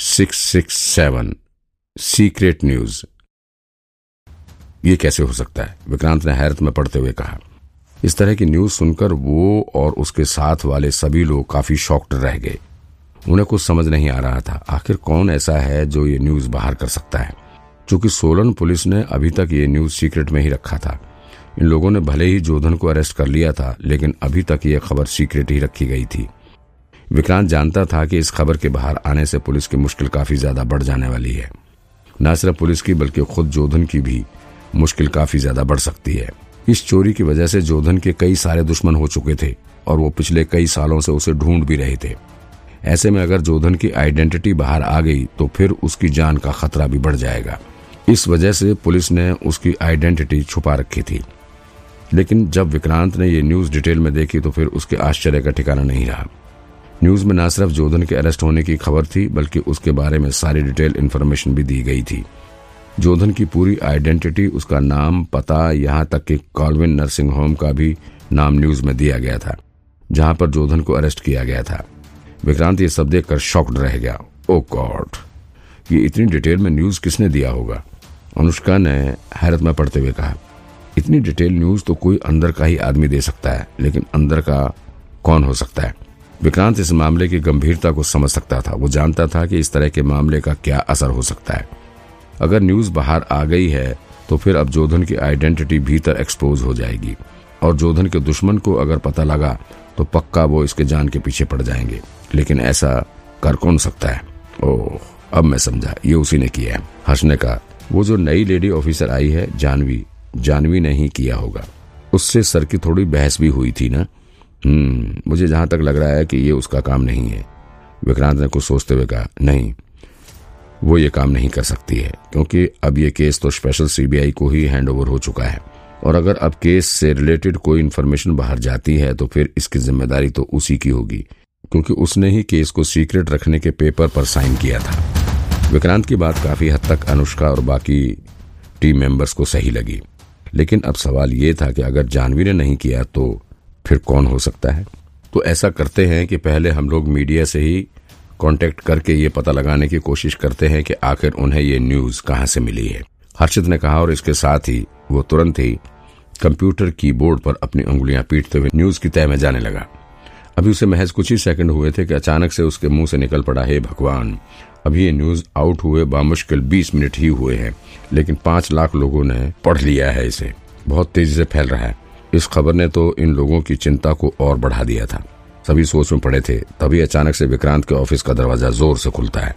Six six seven secret news ये कैसे हो सकता है? विक्रांत ने हैरत में पढ़ते हुए कहा। इस तरह की न्यूज़ सुनकर वो और उसके साथ वाले सभी लोग काफ़ी शॉक्ड रह गए। उन्हें कुछ समझ नहीं आ रहा था, आखिर कौन ऐसा है जो ये न्यूज़ बाहर कर सकता है? चूँकि सोलन पुलिस ने अभी तक ये न्यूज़ सीक्रेट में ही रखा था। इन लोगों ने भले ही जोधन को अरेस्ट कर लिया था, लेकिन अभी तक ये खबर सीक्रेट ही रखी गई थी। विक्रांत जानता था कि इस खबर के बाहर आने से पुलिस की मुश्किल काफ़ी ज़्यादा बढ़ जाने वाली है। न सिर्फ़ पुलिस की, बल्कि खुद जोधन की भी मुश्किल काफ़ी ज़्यादा बढ़ सकती है। इस चोरी की वजह से जोधन के कई सारे दुश्मन हो चुके थे, और वो पिछले कई सालों से उसे ढूंढ भी रहे थे। ऐसे में अगर जोधन की आइडेंटिटी बाहर आ गई तो फिर उसकी जान का खतरा भी बढ़ जाएगा। इस वजह से पुलिस ने उसकी आइडेंटिटी छुपा रखी थी। लेकिन जब विक्रांत ने ये न्यूज़ डिटेल में देखी तो फिर उसके आश्चर्य का ठिकाना नहीं रहा। न्यूज़ में न सिर्फ़ जोधन के अरेस्ट होने की खबर थी, बल्कि उसके बारे में सारी डिटेल इन्फॉर्मेशन भी दी गई थी। जोधन की पूरी आइडेंटिटी, उसका नाम, पता, यहाँ तक कि कॉलविन नर्सिंग होम का भी नाम न्यूज़ में दिया गया था, जहाँ पर जोधन को अरेस्ट किया गया था। विक्रांत, ये सब देखकर शॉक्ड रह गया। Oh god! ये इतनी डिटेल में न्यूज़ किसने दिया होगा? अनुष्का ने हैरत में पढ़ते हुए कहा, इतनी डिटेल न्यूज़ तो कोई अंदर का ही आदमी दे सकता है, लेकिन अंदर का कौन हो सकता है? विक्रांत इस मामले की गंभीरता को समझ सकता था। वो जानता था कि इस तरह के मामले का क्या असर हो सकता है। अगर न्यूज़ बाहर आ गई है तो फिर अब जोधन की आइडेंटिटी भीतर एक्सपोज हो जाएगी। और जोधन के दुश्मन को अगर पता लगा तो पक्का वो इसके जान के पीछे पड़ जाएँगे। लेकिन ऐसा कर कौन सकता है? ओह, अब मैं समझा। ये उसी ने किया है। हंसने का वो जो नई लेडी ऑफिसर आई है, जानवी। जानवी ने ही किया होगा। उससे सर की थोड़ी बहस भी हुई थी ना? हम्म मुझे जहाँ तक लग रहा है कि ये उसका काम नहीं है। विक्रांत ने कुछ सोचते हुए कहा, नहीं, वो ये काम नहीं कर सकती है, क्योंकि अब ये केस तो स्पेशल सीबीआई को ही हैंडओवर हो चुका है। और अगर अब केस से रिलेटेड कोई इन्फॉर्मेशन बाहर जाती है तो फिर इसकी ज़िम्मेदारी तो उसी की होगी, क्योंकि उसने ही केस को सीक्रेट रखने के पेपर पर साइन किया था। विक्रांत की बात काफ़ी हद तक अनुष्का और बाकी टीम मेंबर्स को सही लगी। लेकिन अब सवाल ये था कि अगर जानवी ने नहीं किया तो फिर कौन हो सकता है? तो ऐसा करते हैं कि पहले हम लोग मीडिया से ही कांटेक्ट करके ये पता लगाने की कोशिश करते हैं कि आखिर उन्हें ये न्यूज़ कहाँ से मिली है। हर्षित ने कहा और इसके साथ ही वो तुरंत ही कंप्यूटर कीबोर्ड पर अपनी उंगलियाँ पीटते हुए न्यूज़ की तय में जाने लगा। अभी उसे महज कुछ ही सेकंड हुए थे कि अचानक से उसके मुँह से निकल पड़ा, हे भगवान, अभी ये न्यूज़ आउट हुए बामुश्किल बीस मिनट ही हुए हैं, लेकिन पाँच लाख लोगों ने पढ़ लिया है इसे। बहुत तेज़ी से फैल रहा है। इस खबर ने तो इन लोगों की चिंता को और बढ़ा दिया था। सभी सोच में पड़े थे, तभी अचानक से विक्रांत के ऑफ़िस का दरवाज़ा ज़ोर से खुलता है।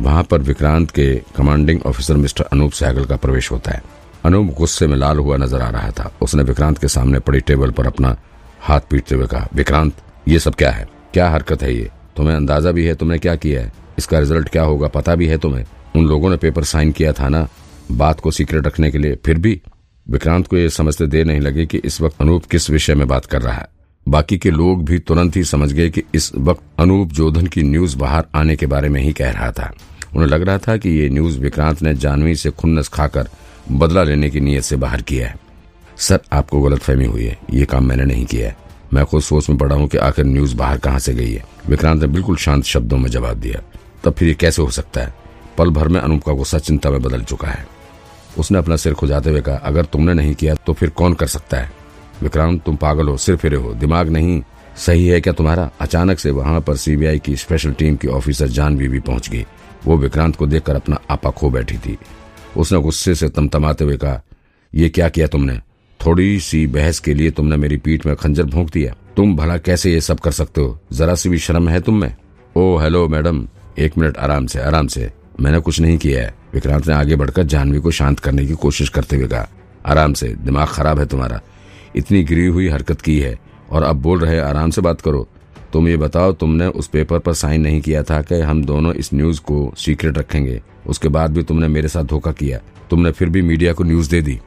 वहाँ पर विक्रांत के commanding officer mister Anoop Sehgal का प्रवेश होता है। अनूप गुस्से में लाल हुआ नज़र आ रहा था। उसने विक्रांत के सामने पड़ी टेबल पर अपना हाथ पीटते हुए कहा, विक्रांत, ये सब क्या है? क्या हरकत है ये? तुम्हें अंदाज़ा भी है तुमने क्या किया है? इसका रिज़ल्ट क्या होगा? पता भी है तुम्हें? उन लोगों ने पेपर साइन किया था ना? बात को सीक्रेट रखने के लिए फिर भी विक्रांत को यह समझते देर नहीं लगी कि इस वक्त अनूप किस विषय में बात कर रहा है। बाकी के लोग भी तुरंत ही समझ गए कि इस वक्त अनूप जोधन की न्यूज़ बाहर आने के बारे में ही कह रहा था। उन्हें लग रहा था कि ये न्यूज़ विक्रांत ने जानवी से खुन्नस खाकर बदला लेने की नीयत से बाहर किया है। सर, आपको गलतफहमी हुई है। ये काम मैंने नहीं किया है। मैं खुद सोच में पड़ा हूँ कि आखिर न्यूज़ बाहर कहाँ से गई है। विक्रांत ने बिल्कुल शांत शब्दों में जवाब दिया। तब फिर ये कैसे हो सकता है? पल भर में अनूप का गुस्सा चिंता में बदल चुका है। उसने अपना सिर खुजाते हुए कहा, अगर तुमने नहीं किया तो फिर कौन कर सकता है? विक्रांत, तुम पागल हो, सिर फिरे हो, दिमाग नहीं। सही है क्या तुम्हारा? अचानक से वहाँ पर सीबीआई की स्पेशल टीम की ऑफिसर जानवी भी पहुँच गई। वो विक्रांत को देखकर अपना आपा खो बैठी थी। उसने गुस्से से तमतमाते हुए कहा, ये क्या किया तुमने? थोड़ी सी बहस के लिए तुमने मेरी पीठ में खंजर भोंक दिया। तुम भला कैसे ये सब कर सकते हो? जरा सी भी शर्म है तुम में? ओ, हेलो मैडम, एक मिनट आराम से आराम से। मैंने कुछ नहीं किया है। विक्रांत ने आगे बढ़कर जानवी को शांत करने की कोशिश करते हुए कहा, आराम से, दिमाग खराब है तुम्हारा। इतनी गिरी हुई हरकत की है और अब बोल रहे आराम से बात करो। तुम ये बताओ, तुमने उस पेपर पर साइन नहीं किया था कि हम दोनों इस न्यूज़ को सीक्रेट रखेंगे? उसके बाद भी तुमने मेरे साथ धोखा किया। तुमने फिर भी मीडिया को न्यूज़ दे दी।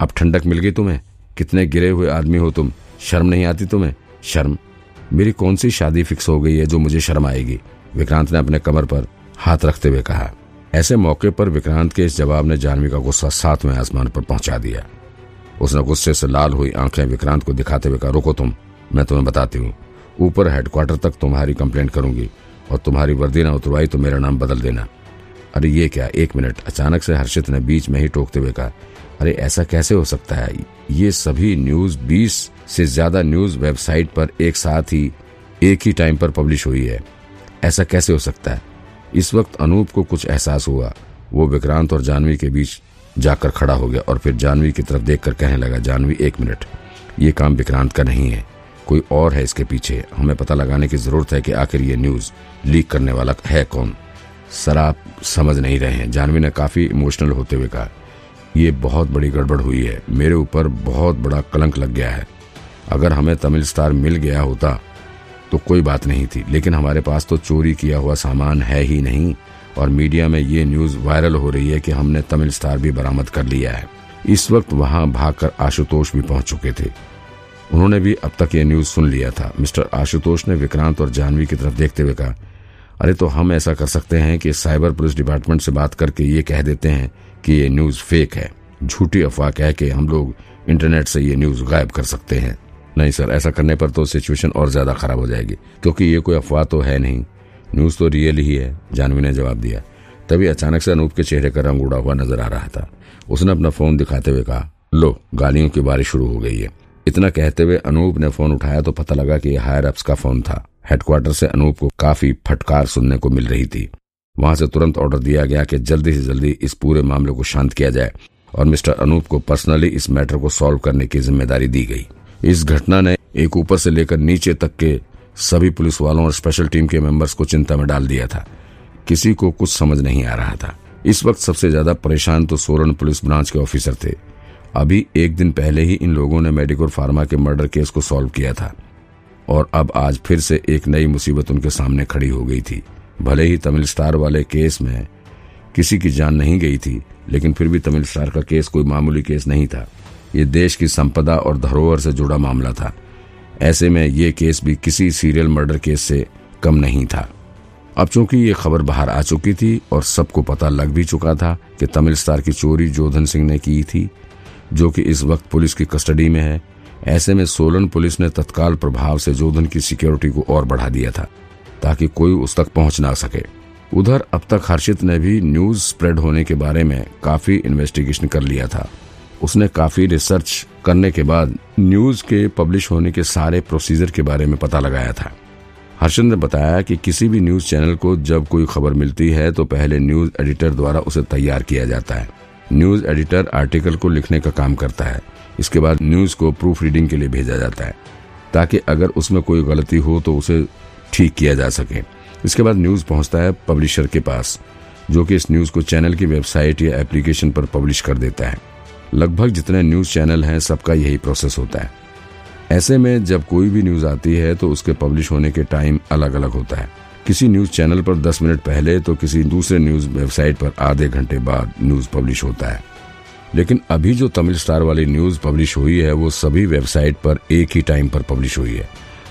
अब ठंडक मिल गई तुम्हें? कितने गिरे हुए आदमी हो तुम? शर्म नहीं आती तुम्हें? शर्म। मेरी कौन सी शादी फिक्स हो गई है जो मुझे शर्म आएगी? विक्रांत ने अपने कमर पर हाथ रखते हुए कहा, ऐसे मौके पर विक्रांत के इस जवाब ने जानवी का गुस्सा सातवें आसमान पर पहुँचा दिया। उसने गुस्से से लाल हुई आँखें विक्रांत को दिखाते हुए कहा, रुको तुम, मैं तुम्हें बताती हूँ। ऊपर हेडक्वार्टर तक तुम्हारी कंप्लेंट करूँगी और तुम्हारी वर्दी ना उतरवाई तो मेरा नाम बदल देना। अरे ये क्या, एक मिनट। अचानक से हर्षित ने बीच में ही टोकते हुए कहा, अरे ऐसा कैसे हो सकता है? ये सभी न्यूज़ 20 से ज़्यादा न्यूज़ वेबसाइट पर एक साथ ही, एक ही टाइम पर पब्लिश हुई है। ऐसा कैसे हो सकता है? इस वक्त अनूप को कुछ एहसास हुआ। वो विक्रांत और जानवी के बीच जाकर खड़ा हो गया और फिर जानवी की तरफ़ देखकर कहने लगा, जानवी, एक मिनट। ये काम विक्रांत का नहीं है। कोई और है इसके पीछे। हमें पता लगाने की ज़रूरत है कि आखिर ये न्यूज़ लीक करने वाला है कौन। सर, आप समझ नहीं रहे हैं। जानवी ने काफ़ी इमोशनल होते हुए कहा, ये बहुत बड़ी गड़बड़ हुई है। मेरे ऊपर बहुत बड़ा कलंक लग गया है। अगर हमें तमिल स्टार मिल गया होता तो कोई बात नहीं थी। लेकिन हमारे पास तो चोरी किया हुआ सामान है ही नहीं और मीडिया में ये न्यूज़ वायरल हो रही है कि हमने तमिल स्टार भी बरामद कर लिया है। इस वक्त वहाँ भागकर आशुतोष भी पहुँच चुके थे। उन्होंने भी अब तक ये न्यूज़ सुन लिया था। मिस्टर आशुतोष ने विक्रांत और जानवी की तरफ़ देखते हुए कहा, अरे तो हम ऐसा कर सकते हैं कि साइबर पुलिस डिपार्टमेंट से बात करके ये कह देते हैं कि ये न्यूज़ फेक है। झूठी अफवाह कह के हम लोग इंटरनेट से ये न्यूज़ गायब कर सकते हैं। नहीं सर, ऐसा करने पर तो सिचुएशन और ज़्यादा खराब हो जाएगी। क्योंकि ये कोई अफवाह तो है नहीं। न्यूज़ तो रियल ही है, जानवी ने जवाब दिया। तभी अचानक से अनूप के चेहरे का रंग उड़ा हुआ नज़र आ रहा था। उसने अपना फ़ोन दिखाते हुए कहा, लो, गालियों की बारिश शुरू हो गई है। इतना कहते हुए अनूप ने फ़ोन उठाया तो पता लगा कि हायर अप्स का फ़ोन था। हेडक्वार्टर से अनूप को काफ़ी फटकार सुनने को मिल रही थी। वहाँ से तुरंत ऑर्डर दिया गया कि जल्दी से जल्दी इस पूरे मामले को शांत किया जाए और मिस्टर अनूप को पर्सनली इस मैटर को सॉल्व करने की ज़िम्मेदारी दी गई। इस घटना ने एक ऊपर से लेकर नीचे तक के सभी पुलिस वालों और स्पेशल टीम के मेंबर्स को चिंता में डाल दिया था। किसी को कुछ समझ नहीं आ रहा था। इस वक्त सबसे ज़्यादा परेशान तो सोलन पुलिस ब्रांच के ऑफिसर थे। अभी एक दिन पहले ही इन लोगों ने मेडिकोर फार्मा के मर्डर केस को सॉल्व किया था। और अब आज फिर से एक नई मुसीबत उनके सामने खड़ी हो गई थी। भले ही तमिल स्टार वाले केस में किसी की जान नहीं गई थी, लेकिन फिर भी तमिल स्टार का केस कोई मामूली केस नहीं था। ये देश की संपदा और धरोहर से जुड़ा मामला था। ऐसे में ये केस भी किसी सीरियल मर्डर केस से कम नहीं था। अब चूँकि ये खबर बाहर आ चुकी थी और सबको पता लग भी चुका था कि तमिल स्टार की चोरी जोधन सिंह ने की थी, जो कि इस वक्त पुलिस की कस्टडी में है, ऐसे में सोलन पुलिस ने तत्काल प्रभाव से जोधन की सिक्योरिटी को और बढ़ा दिया था, ताकि कोई उस तक पहुँच ना सके। उधर अब तक हर्षित ने भी न्यूज़ स्प्रेड होने के बारे में काफ़ी इन्वेस्टिगेशन कर लिया था। उसने काफ़ी रिसर्च करने के बाद न्यूज़ के पब्लिश होने के सारे प्रोसीजर के बारे में पता लगाया था। हर्षद ने बताया कि किसी भी न्यूज़ चैनल को जब कोई खबर मिलती है तो पहले न्यूज़ एडिटर द्वारा उसे तैयार किया जाता है। न्यूज़ एडिटर आर्टिकल को लिखने का काम करता है। इसके बाद न्यूज़ को प्रूफ रीडिंग के लिए भेजा जाता है, ताकि अगर उसमें कोई गलती हो तो उसे ठीक किया जा सके। इसके बाद न्यूज़ पहुँचता है पब्लिशर के पास, जो कि इस न्यूज़ को चैनल की वेबसाइट या एप्लीकेशन पर पब्लिश कर देता है। लगभग जितने न्यूज़ चैनल हैं, सबका यही प्रोसेस होता है। ऐसे में जब कोई भी न्यूज़ आती है तो उसके पब्लिश होने के टाइम अलग अलग होता है। किसी न्यूज़ चैनल पर 10 मिनट पहले तो किसी दूसरे न्यूज़ वेबसाइट पर आधे घंटे बाद न्यूज़ पब्लिश होता है। लेकिन अभी जो तमिल स्टार वाली न्यूज़ पब्लिश हुई है, वो सभी वेबसाइट पर एक ही टाइम पर पब्लिश हुई है,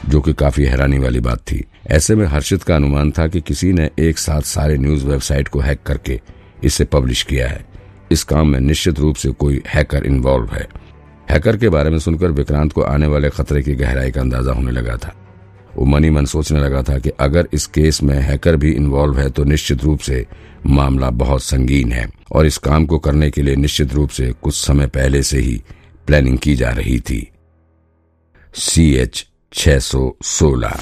जो कि काफ़ी हैरानी वाली बात थी। ऐसे में हर्षित का अनुमान था कि किसी ने एक साथ सारे न्यूज़ वेबसाइट को हैक करके इसे पब्लिश किया है। इस काम में निश्चित रूप से कोई हैकर इन्वॉल्व है। हैकर के बारे में सुनकर विक्रांत को आने वाले खतरे की गहराई का अंदाज़ा होने लगा था। वो मनी मन सोचने लगा था कि अगर इस केस में हैकर भी इन्वॉल्व है तो निश्चित रूप से मामला बहुत संगीन है और इस काम को करने के लिए निश्चित रूप से कुछ समय पहले से ही प्लानिंग की जा रही थी। सी एच छह सौ सोलह।